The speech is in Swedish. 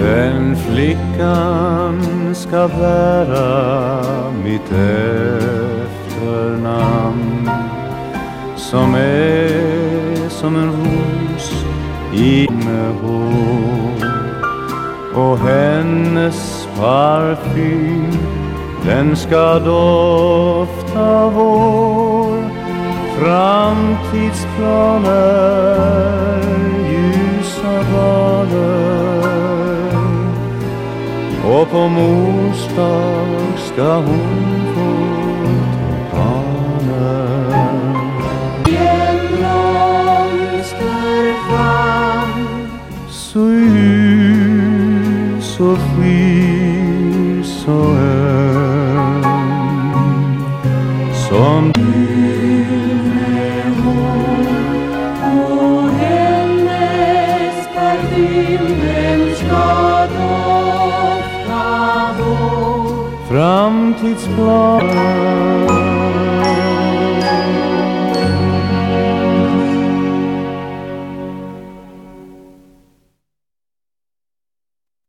Den flickan ska bära mitt efternamn som är som en ros i hår och hennes parfym den ska dofta vår framtidsplaner ljusa dag på mors dag ska hon få tulpaner så ljus och fri så öm som Och hennes parfym den ska dofta vår framtidsplaner